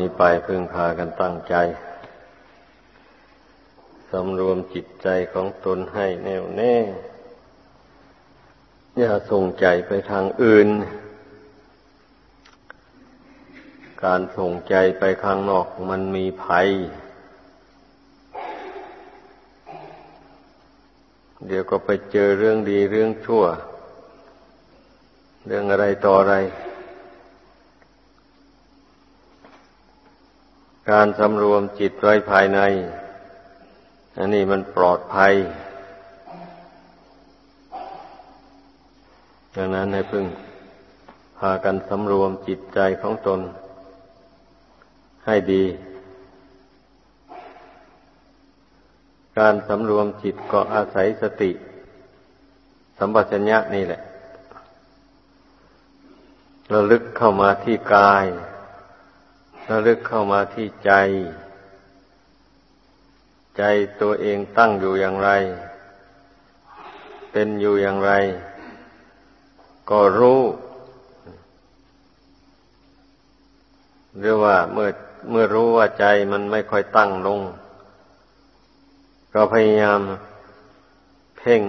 นี้ไปพึ่งพากันตั้งใจสำรวมจิตใจของตนให้แน่วแน่ อย่าส่งใจไปทางอื่น การส่งใจไปข้างนอกมันมีภัย เดี๋ยวก็ไปเจอเรื่องดีเรื่องชั่ว เรื่องอะไรต่ออะไร การสำรวมจิตไว้ภายใน อันนี้มันปลอดภัย ดังนั้นให้พึ่งพากันสำรวมจิตใจของตน ให้ดี การสำรวมจิตก็อาศัยสติ สัมปชัญญะนี่แหละระลึกเข้ามาที่กาย ระลึกเข้ามาที่ใจ ใจตัวเองตั้งอยู่อย่างไร เป็นอยู่อย่างไร ก็รู้หรือว่าเมื่อเมื่อรู้ว่าใจมันไม่ค่อยตั้งลง ก็พยายามเพ่ง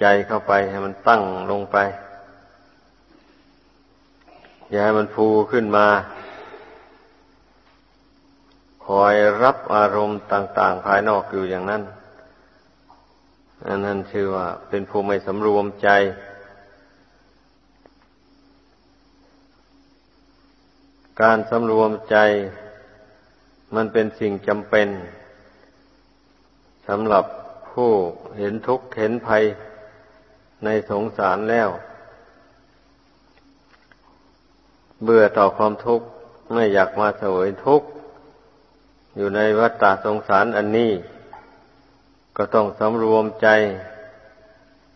ใจเข้าไปให้มันตั้งลงไป อย่าให้มันฟูขึ้นมา คอยรับอารมณ์ต่าง ๆ ภายนอกอยู่อย่างนั้น อันนั้นชื่อว่า เป็นภูมิสำรวมใจ การสำรวมใจ มันเป็นสิ่งจำเป็นสำหรับผู้เห็นทุกข์เห็นภัยในสงสารแล้ว เบื่อต่อความทุกข์ไม่อยากมาเสวยทุกข์ อยู่ในวัฏฏะสงสารอันนี้ ก็ต้องสำรวมใจ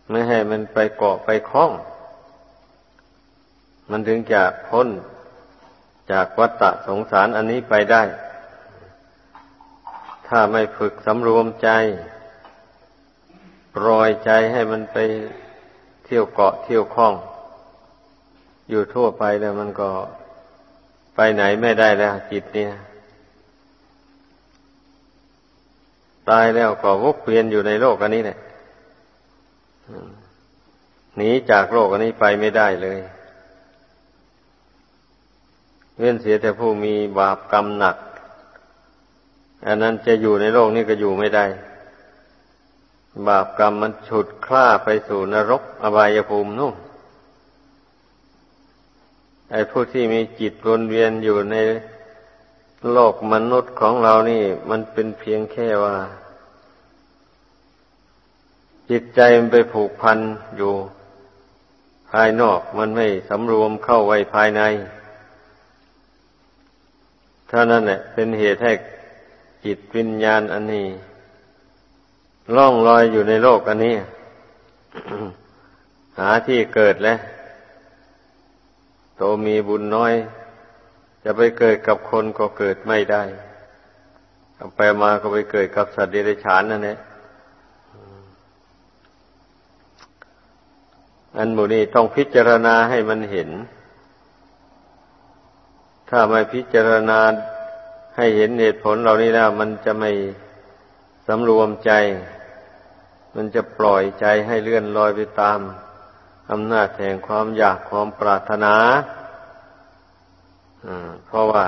ไม่ให้มันไปเกาะไปคล้อง มันถึงจะพ้นจากวัฏฏะสงสารอันนี้ไปได้ ถ้าไม่ฝึกสำรวมใจ ปล่อยใจให้มันไปเที่ยวเกาะเที่ยวคล้อง อยู่ทั่วไปแล้วมันก็ไปไหนไม่ได้แล้วจิตเนี่ย ตายแล้วก็วกเวียนอยู่ในโลกอันนี้แหละหนีจากโลกอันนี้ไปไม่ได้เลย เว้นเสียแต่ผู้มีบาปกรรมหนัก อันนั้นจะอยู่ในโลกนี้ก็อยู่ไม่ได้ บาปกรรมมันฉุดคล้าไปสู่นรกอบายภูมินู่นไอ้ผู้ที่มีจิตวนเวียนอยู่ใน โลกมนุษย์ของเรานี่ มันเป็นเพียงแค่ว่า จิตใจมันไปผูกพันอยู่ภายนอกมันไม่สำรวมเข้าไว้ภายในท่านั้นแหละเป็นเหตุให้จิตวิญญาณอันนี้ล่องลอยอยู่ในโลกอันนี้ หาที่เกิดแล้วโตมีบุญน้อย จะไปเกิดกับคนก็เกิดไม่ได้ไปมาก็ไปเกิดกับสัตว์เดรัจฉานนั่นแหละอันหมูนี้ต้องพิจารณาให้มันเห็น ถ้าไม่พิจารณาให้เห็นเหตุผลเหล่านี้แล้วมันจะไม่สำรวมใจ มันจะปล่อยใจให้เลื่อนลอยไปตามอำนาจแห่งความอยากความปรารถนา เพราะว่า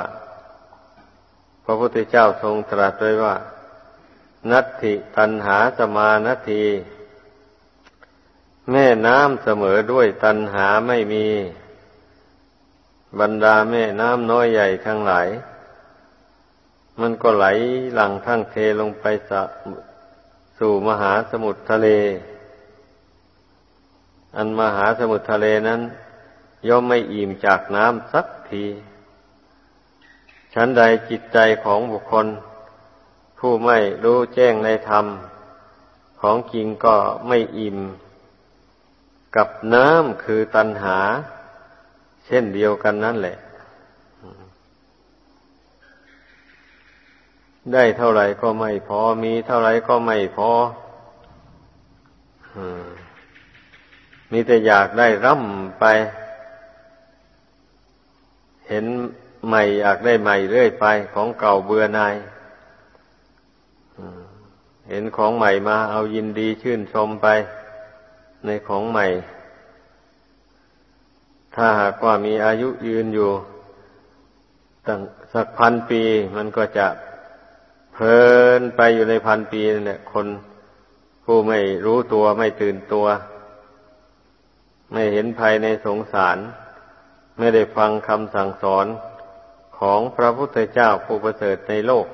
พระพุทธเจ้าทรงตรัสไว้ว่า นัตถิตันหาสมานาที แม่น้ำเสมอด้วยตันหาไม่มี บรรดาแม่น้ำน้อยใหญ่ทั้งหลายมันก็ไหลหลังทั้งเทลงไปสสู่มหาสมุทรทะเล อันมหาสมุทรทะเลนั้น ย่อมไม่อิ่มจากน้ำสักที ฉันใดจิตใจของบุคคล ผู้ไม่รู้แจ้งในธรรม ของจริงก็ไม่อิ่ม กับน้ำคือตัณหา เช่นเดียวกันนั่นแหละ ได้เท่าไหร่ก็ไม่พอมีเท่าไหร่ก็ไม่พอมีแต่อยากได้ร่ำไป เห็น ใหม่อยากได้ใหม่เรื่อยไป ของเก่าเบื่อนายเห็นของใหม่มาเอายินดีชื่นชมไป ในของใหม่ ถ้าหากว่ามีอายุยืนอยู่ตั้งสักพันปี มันก็จะเพลินไปอยู่ในพันปีนั่นแหละคนผู้ไม่รู้ตัวไม่ตื่นตัว ไม่เห็นภัยในสงสาร ไม่ได้ฟังคำสั่งสอน ของพระพุทธเจ้าผู้ประเสริฐในโลก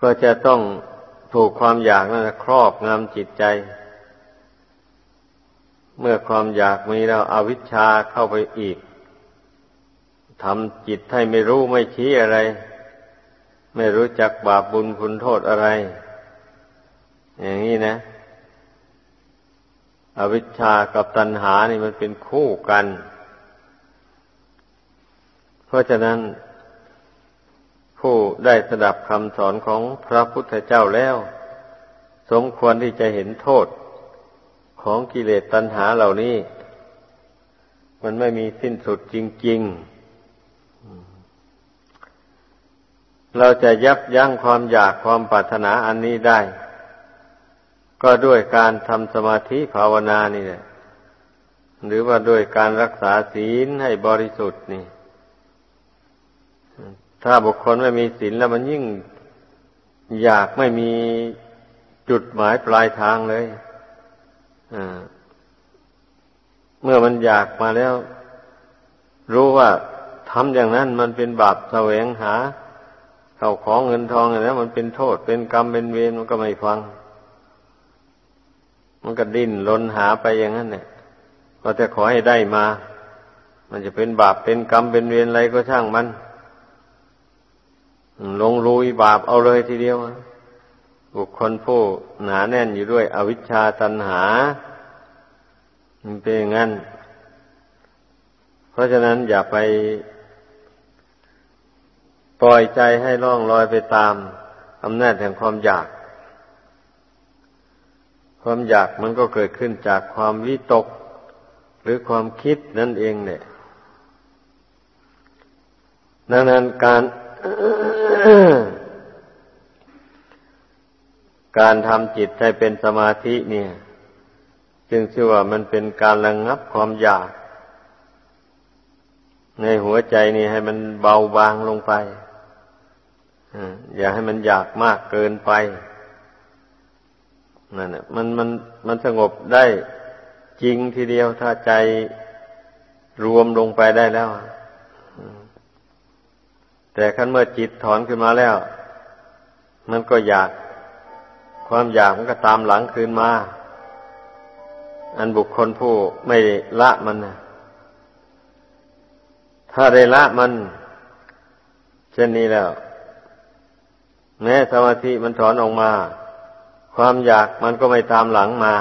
ก็จะต้องถูกความอยากนั้นครอบงำจิตใจ เมื่อความอยากมีแล้วอวิชชาเข้าไปอีกทำจิตให้ไม่รู้ไม่ชี้อะไร ไม่รู้จักบาปบุญคุณโทษอะไร อย่างนี้นะ อวิชชากับตัณหานี่มันเป็นคู่กัน เพราะฉะนั้นผู้ได้สดับคำสอนของพระพุทธเจ้าแล้ว สมควรที่จะเห็นโทษของกิเลสตัณหาเหล่านี้ มันไม่มีสิ้นสุดจริง ๆ เราจะยับยั้งความอยากความปรารถนาอันนี้ได้ ก็ด้วยการทำสมาธิภาวนานี่แหละหรือว่าด้วยการรักษาศีลให้บริสุทธิ์นี่ ถ้าบุคคลไม่มีศีลแล้วมันยิ่งอยากไม่มีจุดหมายปลายทางเลยเมื่อมันอยากมาแล้ว รู้ว่าทำอย่างนั้นมันเป็นบาปแสวงหาเข้าของเงินทองอะไรนะมันเป็นโทษเป็นกรรมเป็นเวรมันก็ไม่ฟัง มันก็ดิ้นรนหาไปอย่างนั้นเนี่ยก็แต่ขอให้ได้มา มันจะเป็นบาปเป็นกรรมเป็นเวรอะไรก็ช่างมัน ลงลุยบาปเอาเลยทีเดียว บุคคลผู้หนาแน่นอยู่ด้วย อวิชชาตันหา มันเป็นอย่างนั้น เพราะฉะนั้นอย่าไปปล่อยใจให้ล่องลอยไปตามอำนาจแห่งความอยาก ความอยากมันก็เกิดขึ้นจากความวิตก หรือความคิดนั่นเองเนี่ยดังนั้นการ การทำจิตให้เป็นสมาธิเนี่ย จึงชื่อว่ามันเป็นการระงงับความอยาก ในหัวใจนี่ให้มันเบาบางลงไปอย่าให้มันอยากมากเกินไปนั่นแหละมันมันมันสงบได้จริงทีเดียวถ้าใจรวมลงไปได้แล้ว แต่ขั้นเมื่อจิตถอนขึ้นมาแล้ว มันก็อยาก ความอยากมันก็ตามหลังคืนมา อันบุคคลผู้ไม่ละมันนะถ้าได้ละมัน เช่นนี้แล้ว แม้สมาธิมันถอนออกมา ความอยากมันก็ไม่ตามหลังมา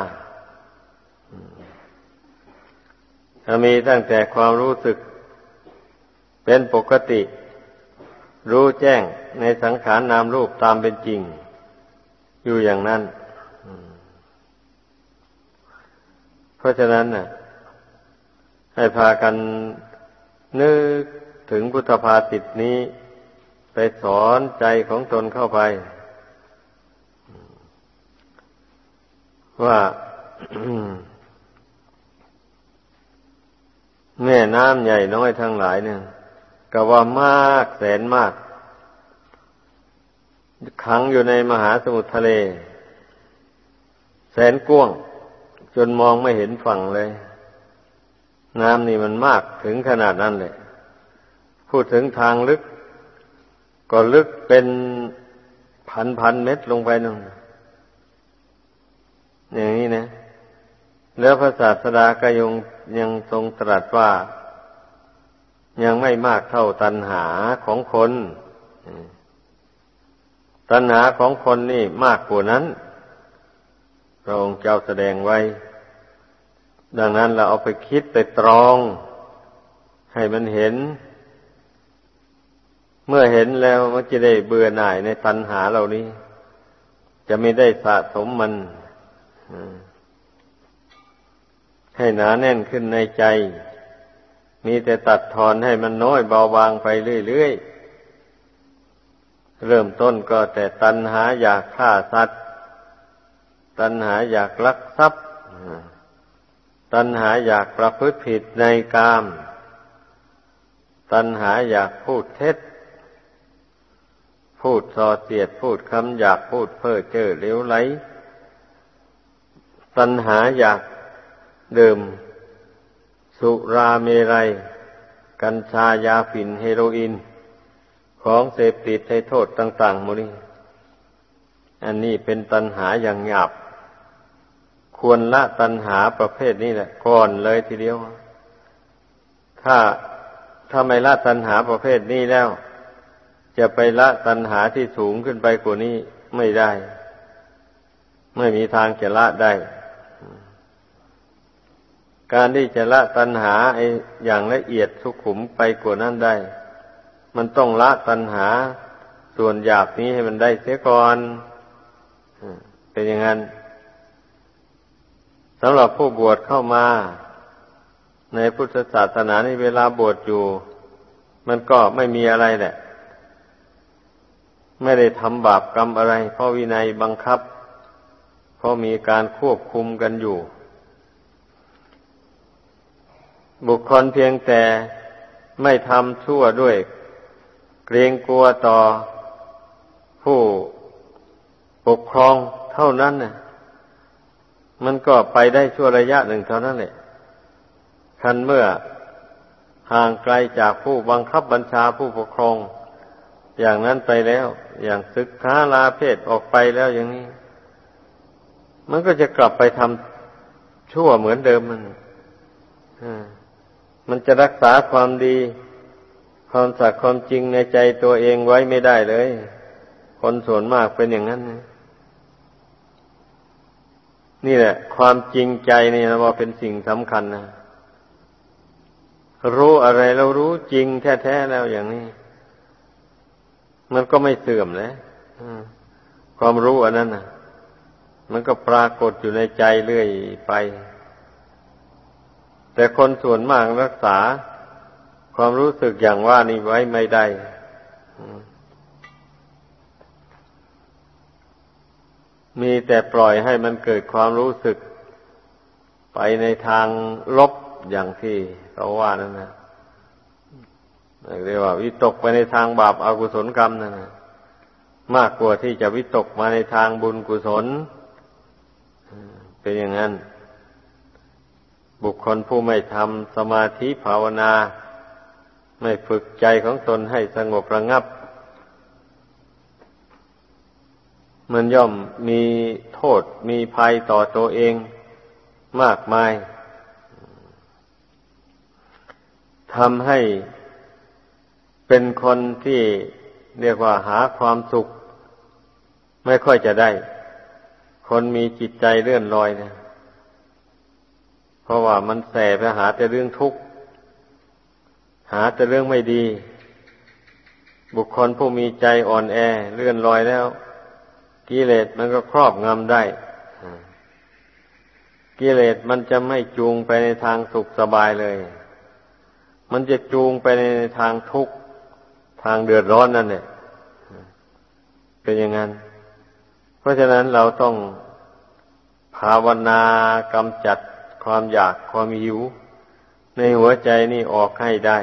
ถ้ามีตั้งแต่ความรู้สึกเป็นปกติ รู้แจ้งในสังขารนามรูปตามเป็นจริง อยู่อย่างนั้น เพราะฉะนั้นน่ะ ให้พากันนึกถึงพุทธภาสิตนี้ ไปสอนใจของตนเข้าไป ว่าแม่น้ำใหญ่น้อยทั้งหลายเนี่ย ก็ว่ามากแสนมากขังอยู่ในมหาสมุทรทะเล แสนกว้างจนมองไม่เห็นฝั่งเลย น้ำนี่มันมากถึงขนาดนั้นเลยพูดถึงทางลึก ก็ลึกเป็นพันพันเม็ดลงไปนึงอย่างนี้นะ แล้วพระศาสดาก็ยังยังทรงตรัสว่า ยังไม่มากเท่าตัณหาของคนตัณหาของคนนี่มากกว่านั้นพระองค์เจ้าแสดงไว้ ดังนั้นเราเอาไปคิดไปตรอง ให้มันเห็น เมื่อเห็นแล้วมันจะได้เบื่อหน่ายในตัณหาเหล่านี้ จะไม่ได้สะสมมันให้หนาแน่นขึ้นในใจ มีแต่ตัดทอนให้มันน้อยเบาบางไปเรื่อยๆ เริ่มต้นก็แต่ตัณหาอยากฆ่าสัตว์ ตัณหาอยากลักทรัพย์ ตัณหาอยากประพฤติผิดในกาม ตัณหาอยากพูดเท็จ พูดส่อเสียด พูดคำอยากพูดเพ้อเจ้อเลี้ยวไหล ตัณหาอยากดื่ม สุราเมรัย กัญชายาฝิ่นเฮโรอีนของเสพติดให้โทษต่างๆมูนี่อันนี้เป็นตัณหาอย่างหยาบ ควรละตัณหาประเภทนี้แหละ ก่อนเลยทีเดียว ถ้าถ้าไม่ละตัณหาประเภทนี้แล้ว จะไปละตัณหาที่สูงขึ้นไปกว่านี้ไม่ได้ ไม่มีทางจะละได้ การที่จะละตัณหาไอ้อย่างละเอียดสุขุมไปกว่านั้นได้ มันต้องละตัณหาส่วนหยาบนี้ให้มันได้เสียก่อนเป็นอย่างนั้นสำหรับผู้บวชเข้ามา ในพุทธศาสนาในเวลาบวชอยู่ มันก็ไม่มีอะไรแหละ ไม่ได้ทำบาปกรรมอะไร เพราะวินัยบังคับ เพราะมีการควบคุมกันอยู่ บุคคลเพียงแต่ไม่ทำชั่วด้วย เกรงกลัวต่อผู้ปกครองเท่านั้นน่ะ มันก็ไปได้ชั่วระยะหนึ่งเท่านั้นแหละคันเมื่อห่างไกลจากผู้บังคับบัญชาผู้ปกครอง อย่างนั้นไปแล้ว อย่างศึกษาลาเพศออกไปแล้วอย่างนี้ มันก็จะกลับไปทำชั่วเหมือนเดิมมันอ่า มันจะรักษาความดี ความสัตย์ความจริงในใจตัวเองไว้ไม่ได้เลย คนส่วนมากเป็นอย่างนั้นนี่แหละ ความจริงใจนี่นะว่าเป็นสิ่งสำคัญนะรู้อะไรเรารู้จริงแท้ๆแล้วอย่างนี้ มันก็ไม่เสื่อมเลยความรู้อันนั้นนะมันก็ปรากฏอยู่ในใจเรื่อยไป แต่คนส่วนมากรักษาความรู้สึกอย่างว่านี้ไว้ไม่ได้มีแต่ปล่อยให้มันเกิดความรู้สึก ไปในทางลบอย่างที่เขาว่านั่นนะเรียกว่า วิตกไปในทางบาปอากุศลกรรมนั่นนะมากกว่าที่จะวิตกมาในทางบุญกุศล เป็นอย่างนั้น บุคคลผู้ไม่ทำสมาธิภาวนา ไม่ฝึกใจของตนให้สงบระงับ มันย่อมมีโทษมีภัยต่อตัวเองมากมายทำให้เป็นคนที่เรียกว่าหาความสุข ไม่ค่อยจะได้ คนมีจิตใจเลื่อนลอยเนี่ย เพราะว่ามันแสไปหาแต่เรื่องทุกข์ หาแต่เรื่องไม่ดี บุคคลผู้มีใจอ่อนแอเลื่อนลอยแล้วกิเลสมันก็ครอบงำได้กิเลสมันจะไม่จูงไปในทางสุขสบายเลย มันจะจูงไปในทางทุกข์ ทางเดือดร้อนนั่นเนี่ยเป็นอย่างนั้น เพราะฉะนั้นเราต้องภาวนากำจัด ความอยากความหิว ในหัวใจนี่ออกให้ได้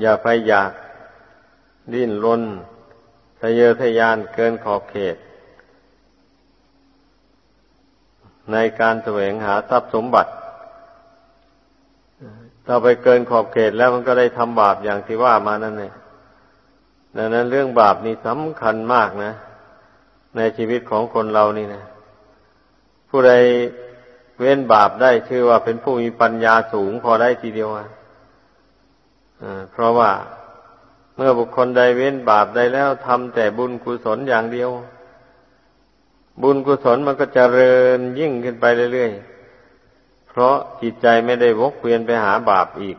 อย่าไปอยาก ดิ้นรนทะเยอทะยานเกินขอบเขต ในการแสวงหาทรัพย์สมบัติถ้าไปเกินขอบเขตแล้วมันก็ได้ทำบาปอย่างที่ว่ามานั่นเองดังนั้นเรื่องบาปนี่สำคัญมากนะ ในชีวิตของคนเรานี่นะ ผู้ใดเว้นบาปได้ชื่อว่าเป็นผู้มีปัญญาสูงพอได้ทีเดียวอะเพราะว่าเมื่อบุคคลใดเว้นบาปได้แล้วทำแต่บุญกุศลอย่างเดียว บุญกุศลมันก็จเจริญยิ่งขึ้นไปเรื่อยๆ เพราะจิตใจไม่ได้วกเวียนไปหาบาปอีก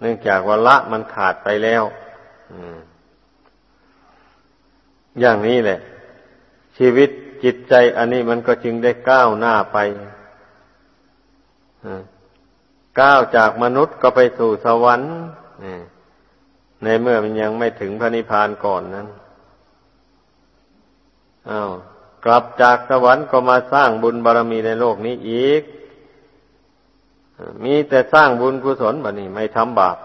เนื่องจากว่าละมันขาดไปแล้วอย่างนี้แหละ ชีวิต จิตใจอันนี้มันก็จึงได้ก้าวหน้าไปก้าวจากมนุษย์ก็ไปสู่สวรรค์ในเมื่อมันยังไม่ถึงพระนิพพานก่อนนั้นอา้าวกลับจากสวรรค์ก็มาสร้างบุญบารรมีในโลกนี้อีก มีแต่สร้างบุญกุศลแบบนี้ไม่ทำบาป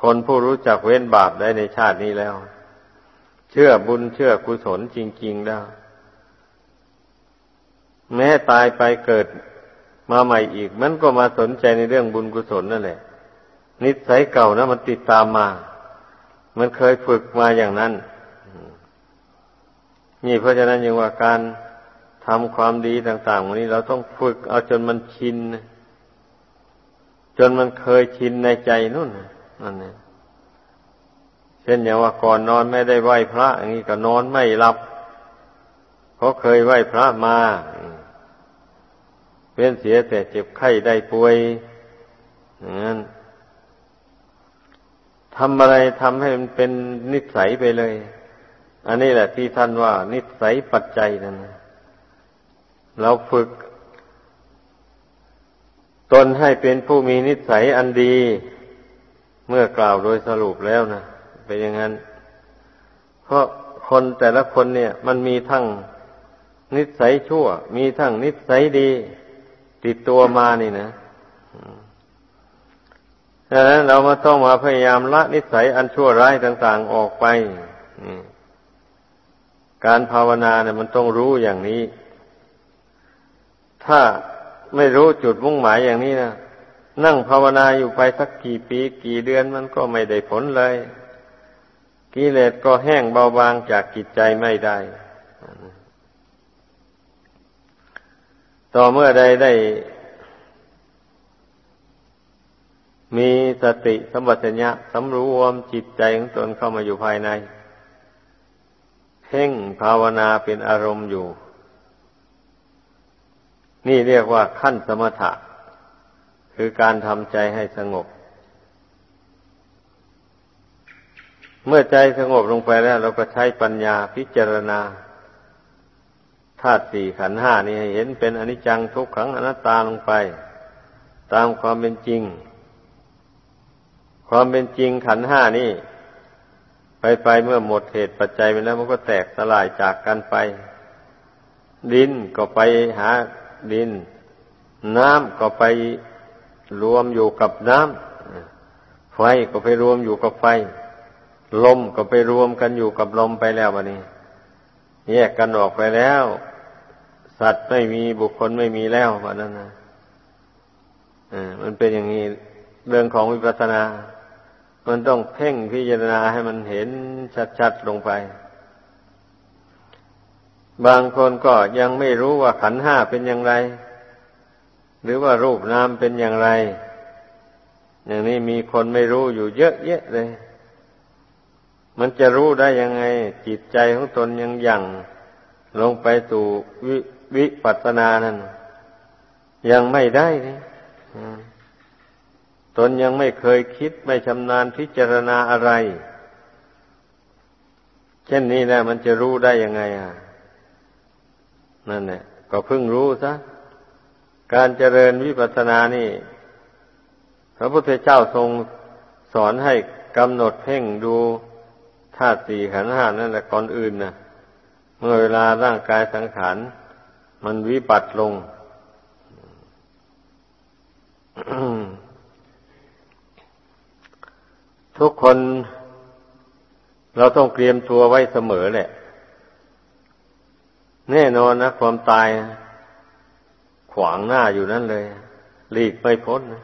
คนผู้รู้จักเว้นบาปได้ในชาตินี้แล้ว เชื่อบุญเชื่อกุศลจริงๆแล้วแม้ตายไปเกิดมาใหม่อีก มันก็มาสนใจในเรื่องบุญกุศลนั่นแหละ นิสัยเก่านะมันติดตามมา มันเคยฝึกมาอย่างนั้น นี่เพราะฉะนั้นยังว่าการทำความดีต่างๆวันนี้เราต้องฝึกเอาจนมันชิน จนมันเคยชินในใจนู่นนั่นเองเช่นอย่างว่าก่อนนอนไม่ได้ไหว้พระอย่างนี้ก็นอนไม่หลับเพราะเคยไหว้พระมาเป็นเสียแต่เจ็บไข้ได้ป่วยอย่างนั้นทำอะไรทำให้มันเป็นนิสัยไปเลย อันนี้แหละที่ท่านว่า นิสัยปัจจัยนั่นนะเราฝึก ตนให้เป็นผู้มีนิสัยอันดี เมื่อกล่าวโดยสรุปแล้วนะ เป็นอย่างนั้น เพราะคนแต่ละคนเนี่ย มันมีทั้งนิสัยชั่ว มีทั้งนิสัยดี ติดตัวมานี่นะดังนั้นเรามาต้องมาพยายามละนิสัยอันชั่วร้ายต่างๆออกไปการภาวนาเนี่ยมันต้องรู้อย่างนี้ ถ้าไม่รู้จุดมุ่งหมายอย่างนี้นะนั่งภาวนาอยู่ไปสักกี่ปีกี่เดือนมันก็ไม่ได้ผลเลย กิเลสก็แห้งเบาบางจากกิจใจไม่ได้ ต่อเมื่อใดได้ มีสติสัมปชัญญะสำรวมจิตใจของตนเข้ามาอยู่ภายใน เพ่งภาวนาเป็นอารมณ์อยู่ นี่เรียกว่าขั้นสมถะ คือการทำใจให้สงบ เมื่อใจสงบลงไปแล้ว เราก็ใช้ปัญญาพิจารณาธาตุสี่ขันห้านี่เห็นเป็นอนิจจังทุกขังอนัตตาลงไป ตามความเป็นจริง ความเป็นจริงขันห้านี่ ไปไปเมื่อหมดเหตุปัจจัยไปแล้วมันก็แตกสลายจากกันไป ดินก็ไปหาดิน น้ำก็ไปรวมอยู่กับน้ำไฟก็ไปรวมอยู่กับไฟ ลมก็ไปรวมกันอยู่กับลมไปแล้ววันนี้ แยกกันออกไปแล้ว สัตว์ไม่มีบุคคลไม่มีแล้ววันนั้นนะอ่ามันเป็นอย่างนี้เรื่องของวิปัสสนา มันต้องเพ่งพิจารณาให้มันเห็นชัดๆลงไป บางคนก็ยังไม่รู้ว่าขันห้าเป็นอย่างไร หรือว่ารูปนามเป็นอย่างไร อย่างนี้มีคนไม่รู้อยู่เยอะแยะเลย มันจะรู้ได้ยังไง จิตใจของตนยังยังลงไปสู่ววิปัสสนานั้นยังไม่ได้นี่ตนยังไม่เคยคิดไม่ชำนาญพิจารณาอะไร เช่นนี้แหละมันจะรู้ได้ยังไงอะนั่นแหละก็เพิ่งรู้ซะการเจริญวิปัสสนานี่ พระพุทธเจ้าทรงสอนให้กำหนดเพ่งดู ธาตุสี่ขันธ์ห้านั่นแหละก่อนอื่นนะเมื่อเวลาร่างกายสังขารมันวิปัสสลงทุกคนเราต้องเตรียมตัวไว้เสมอแหละ แน่นอนนะความตาย ขวางหน้าอยู่นั่นเลยหลีกไม่พ้นนะ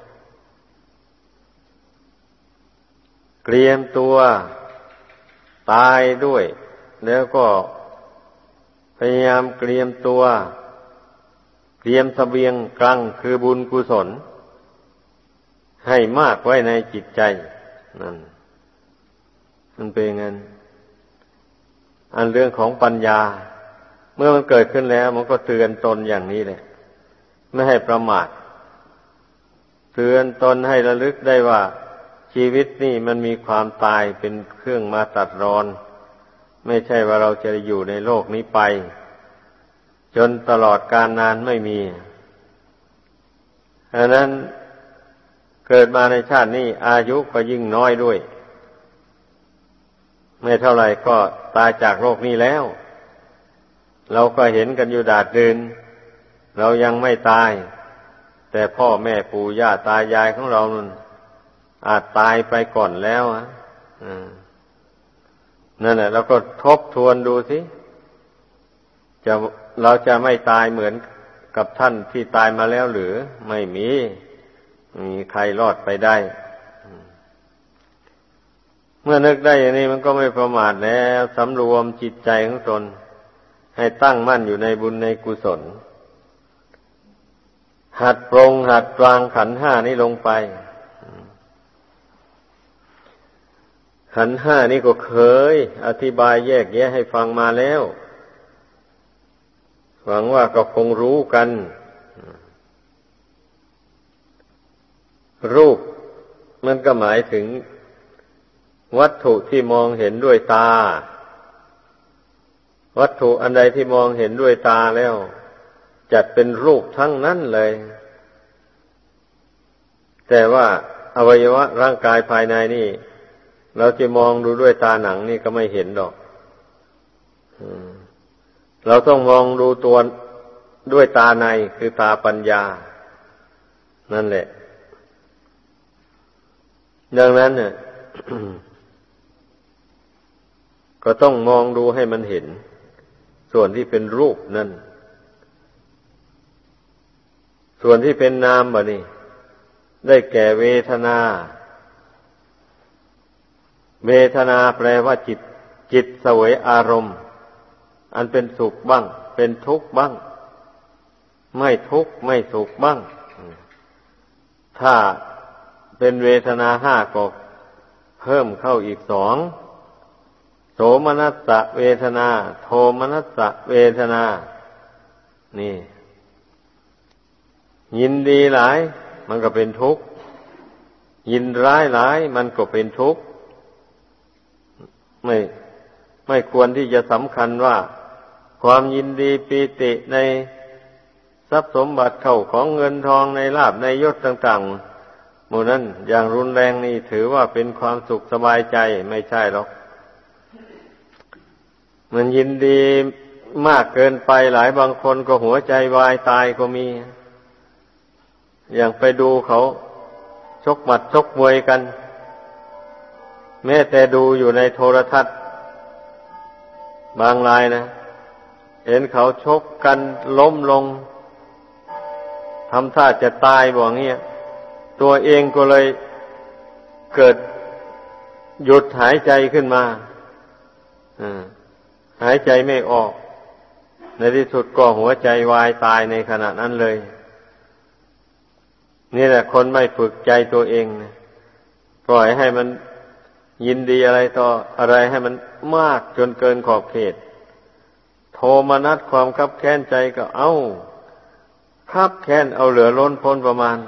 เตรียมตัว ตายด้วย แล้วก็พยายามเตรียมตัว เตรียมสเสบียงกลางคือบุญกุศล ให้มากไว้ในจิตใจนั่นมันเป็นงั้น อันเรื่องของปัญญา เมื่อมันเกิดขึ้นแล้ว มันก็เตือนตนอย่างนี้เลยไม่ให้ประมาท เตือนตนให้ระลึกได้ว่า ชีวิตนี่มันมีความตายเป็นเครื่องมาตัดรอน ไม่ใช่ว่าเราจะอยู่ในโลกนี้ไป จนตลอดการนานไม่มีดังนั้นเกิดมาในชาตินี้อายุก็ยิ่งน้อยด้วย ไม่เท่าไหร่ก็ตายจากโลกนี้แล้ว เราก็เห็นกันอยู่ดาดดิน เรายังไม่ตาย แต่พ่อแม่ปู่ย่าตายายของเรานั่น อาจตายไปก่อนแล้วอะนั่นแหละเราก็ทบทวนดูสิจะเราจะไม่ตายเหมือนกับท่านที่ตายมาแล้วหรือ ไม่มีมีใครรอดไปได้ เมื่อนึกได้อย่างนี้มันก็ไม่ประมาทแล้วสำรวมจิตใจของตน ให้ตั้งมั่นอยู่ในบุญในกุศล หัดปรงหัดวางขันห้านี้ลงไป ขันห้านี้ก็เคย อธิบายแยกแยะให้ฟังมาแล้ว หวังว่าก็คงรู้กัน รูปมันก็หมายถึง วัตถุที่มองเห็นด้วยตา วัตถุอันใดที่มองเห็นด้วยตาแล้ว จัดเป็นรูปทั้งนั้นเลย แต่ว่าอวัยวะร่างกายภายในนี่ เราจะมองดูด้วยตาหนังนี่ก็ไม่เห็นดอกเราต้องมองดูตัวด้วยตาในคือตาปัญญา นั่นแหละ ดังนั้นเนี่ยก็ต้องมองดูให้มันเห็น ส่วนที่เป็นรูปนั่น ส่วนที่เป็นนามบ่นี่ ได้แก่เวทนา เวทนาแปลว่าจิต จิตสวยอารมณ์ อันเป็นสุขบ้าง เป็นทุกข์บ้าง ไม่ทุกข์ไม่สุขบ้าง ถ้าเป็นเวทนาห้าก็เพิ่มเข้าอีกสองโสมนัสสะเวทนา โทมนัสสะเวทนา นี่ ยินดีหลาย มันก็เป็นทุกข์ ยินร้ายหลาย มันก็เป็นทุกข์ ไม่ไม่ควรที่จะสำคัญว่า ความยินดีปีติในทรัพย์สมบัติเข้าของเงินทองในลาบในยศต่างๆหมู่นั้นอย่างรุนแรงนี่ถือว่าเป็นความสุขสบายใจไม่ใช่หรอก มันยินดีมากเกินไปหลายบางคนก็หัวใจวายตายก็มี อย่างไปดูเขาชกหมัดชกมวยกัน แม้แต่ดูอยู่ในโทรทัศน์ บางรายนะ เห็นเขาชกกันล้มลงทำท่าจะตายบอกเงี้ย ตัวเองก็เลยเกิดหยุดหายใจขึ้นมาหายใจไม่ออก ในที่สุดก็หัวใจวายตายในขณะนั้นเลย นี่แหละคนไม่ฝึกใจตัวเองนะปล่อยให้มัน ยินดีอะไรต่ออะไรให้มันมากจนเกินขอบเขต โทมนัดความคับแค้นใจก็เอา้าคับแค้นเอาเหลือล้นพ้นประมาณ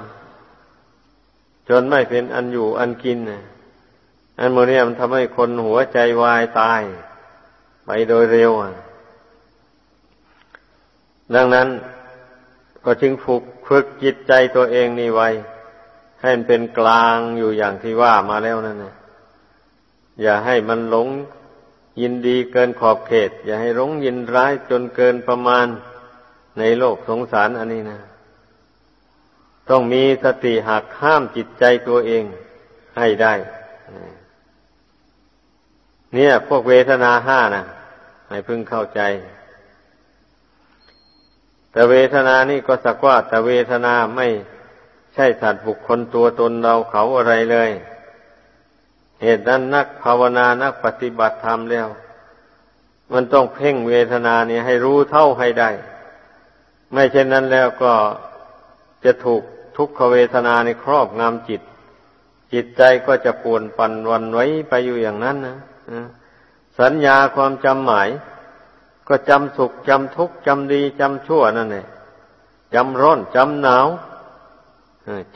จนไม่เป็นอันอยู่อันกินอันโมเนียมันทำให้คนหัวใจวายตาย ไปโดยเร็วดังนั้นก็จึงฝึกฝึกจิตใจตัวเองนี่ไว้ ให้มันเป็นกลางอยู่อย่างที่ว่ามาแล้วนั่นนะ อย่าให้มันหลงยินดีเกินขอบเขต อย่าให้หลงยินร้ายจนเกินประมาณในโลกสงสารอันนี้นะ ต้องมีสติหักห้ามจิตใจตัวเองให้ได้ เนี่ย พวกเวทนาห้านะให้พึ่งเข้าใจ แต่เวทนานี่ก็สักว่า แต่เวทนาไม่ใช่สัตว์บุคคลตัวตนเราเขาอะไรเลย เหตุนั้นนักภาวนานักปฏิบัติธรรมแล้ว มันต้องเพ่งเวทนานี่ให้รู้เท่าให้ได้ ไม่เช่นนั้นแล้วก็จะถูกทุกขเวทนาในครอบงำจิต จิตใจก็จะปวนปั่นวันไว้ไปอยู่อย่างนั้นนะสัญญาความจำหมาย ก็จำสุขจำทุกข์จำดีจำชั่วนั่นเองจำร้อนจำหนาว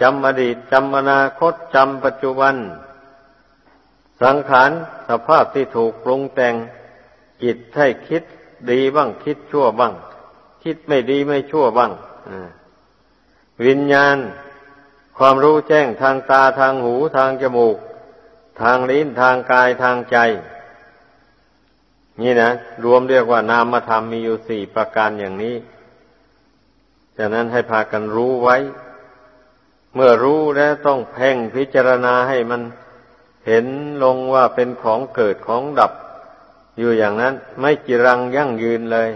จำอดีตจำอนาคตจำปัจจุบัน สังขารสภาพที่ถูกปรุงแต่งจิตให้คิดดีบ้างคิดชั่วบ้าง คิดไม่ดีไม่ชั่วบ้างอ่าวิญญาณ ความรู้แจ้งทางตาทางหูทางจมูก ทางลิ้นทางกายทางใจ นี่นะ รวมเรียกว่านามธรรมมีอยู่สี่ประการอย่างนี้ฉะนั้นให้พากันรู้ไว้ เมื่อรู้แล้วต้องเพ่งพิจารณาให้มัน เห็นลงว่าเป็นของเกิดของดับ อยู่อย่างนั้น ไม่จิรังยั่งยืนเลย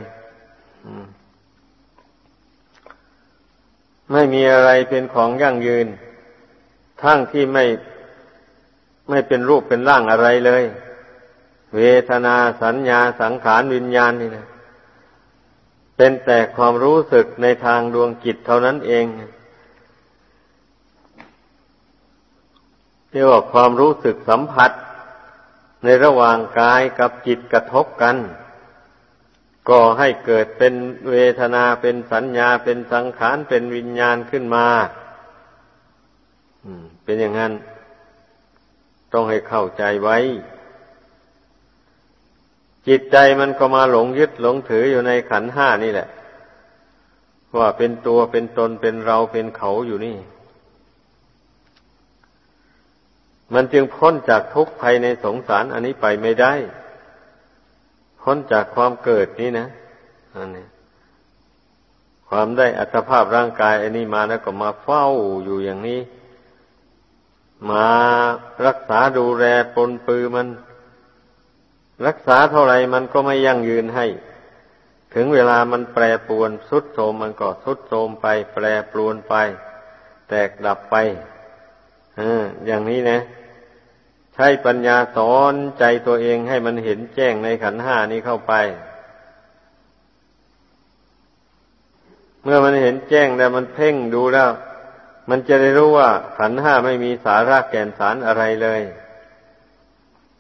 ไม่มีอะไรเป็นของยั่งยืน ทั้งที่ไม่ไม่เป็นรูปเป็นร่างอะไรเลย เวทนาสัญญาสังขารวิญญาณนี่นะเป็นแต่ความรู้สึกในทางดวงจิตเท่านั้นเอง เรียกว่าความรู้สึกสัมผัส ในระหว่างกายกับจิตกระทบกันก็ให้เกิดเป็นเวทนาเป็นสัญญาเป็นสังขารเป็นวิญญาณขึ้นมาเป็นอย่างนั้น ต้องให้เข้าใจไว้ จิตใจมันก็มาหลงยึดหลงถืออยู่ในขันห้านี่แหละ ว่าเป็นตัวเป็นตนเป็นเราเป็นเขาอยู่นี่ มันจึงพ้นจากทุกข์ภายในสงสารอันนี้ไปไม่ได้ พ้นจากความเกิดนี้นะอันนี้ความได้อัตภาพร่างกายอันนี้มาแล้วก็มาเฝ้าอยู่อย่างนี้ มารักษาดูแลปนปือมัน รักษาเท่าไหร่มันก็ไม่ยั่งยืนให้ ถึงเวลามันแปรปรวนสุดโทมมันก็สุดโทมไป แปรปรวนไป แตกดับไปออย่างนี้นะ ใช้ปัญญาสอนใจตัวเองให้มันเห็นแจ้งในขันห้านี้เข้าไป เมื่อมันเห็นแจ้งแล้วมันเพ่งดูแล้ว มันจะได้รู้ว่าขันห้าไม่มีสาระแก่นสารอะไรเลย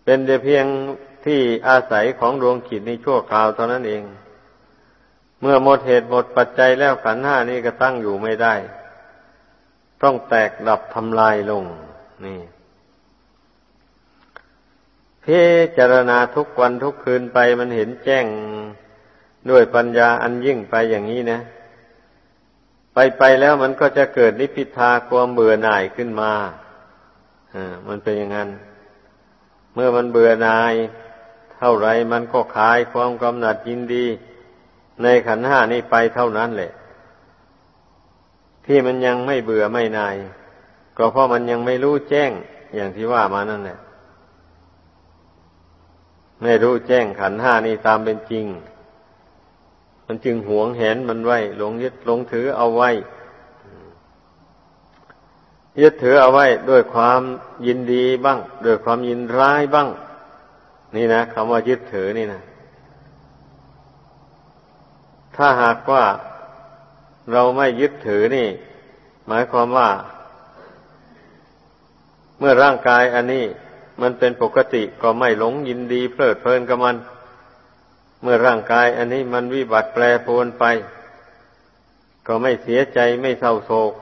เป็นแต่เพียงที่อาศัยของดวงขีดในชั่วคราวเท่านั้นเอง เมื่อหมดเหตุหมดปัจจัยแล้วขันห้านี้ก็ตั้งอยู่ไม่ได้ ต้องแตกดับทำลายลง นี่ พิจารณาทุกวันทุกคืนไปมันเห็นแจ้งด้วยปัญญาอันยิ่งไปอย่างนี้นะ ไปไปแล้วมันก็จะเกิดนิพพิทาความเบื่อหน่ายขึ้นมาอ่ามันเป็นอย่างนั้น เมื่อมันเบื่อหน่าย เท่าไรมันก็คลายความกำหนัดยินดี ในขันห้านี้ไปเท่านั้นแหละ ที่มันยังไม่เบื่อไม่นาย ก็เพราะมันยังไม่รู้แจ้งอย่างที่ว่ามานั่นแหละ ไม่รู้แจ้งขันห้านี่ตามเป็นจริง มันจึงหวงเห็นมันไว้ หลงยึดหลงถือเอาไว้ ยึดถือเอาไว้ด้วยความยินดีบ้าง ด้วยความยินร้ายบ้าง นี่นะคำว่ายึดถือนี่นะ ถ้าหากว่าเราไม่ยึดถือนี่ หมายความว่า เมื่อร่างกายอันนี้ มันเป็นปกติก็ไม่หลงยินดีเพลิดเพลินกับมัน เมื่อร่างกายอันนี้มันวิบัติแปรปรวนไป ก็ไม่เสียใจไม่เศร้าโศก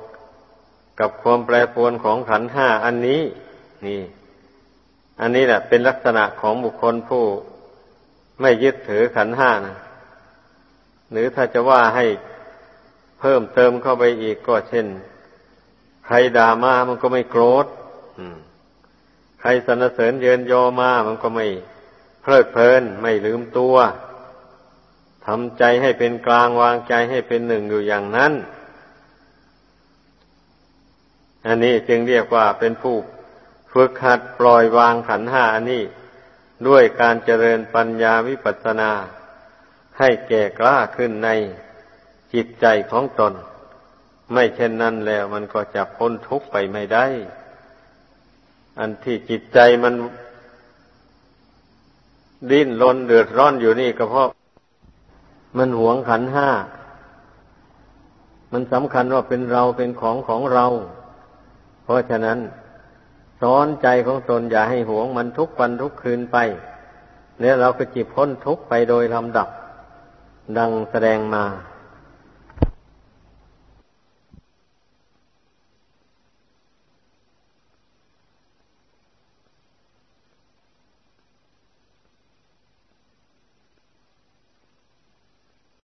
กับความแปรปรวนของขันห้าอันนี้ นี่ อันนี้แหละเป็นลักษณะของบุคคลผู้ไม่ยึดถือขันห้านะหรือถ้าจะว่าให้เพิ่มเติมเข้าไปอีกก็เช่น ใครด่ามามันก็ไม่โกรธอืม ใครสรรเสริญเยินยอมา มันก็ไม่เพลิดเพลิน ไม่ลืมตัวทำใจให้เป็นกลางวางใจให้เป็นหนึ่งอยู่อย่างนั้น อันนี้จึงเรียกว่าเป็นผู้ฝึกหัดปล่อยวางขันห้าอันนี้ด้วยการเจริญปัญญาวิปัสสนา ให้แก่กล้าขึ้นในจิตใจของตน ไม่เช่นนั้นแล้วมันก็จะพ้นทุกข์ไปไม่ได้ อันที่จิตใจมันดิ้นรนเดือดร้อนอยู่นี่ก็เพราะมันหวงขันห้า มันสำคัญว่าเป็นเราเป็นของของเรา เพราะฉะนั้นสอนใจของตนอย่าให้หวงมันทุกวันทุกคืนไป เนี่ยเราก็จิบพ้นทุกไปโดยลำดับ ดังแสดงมา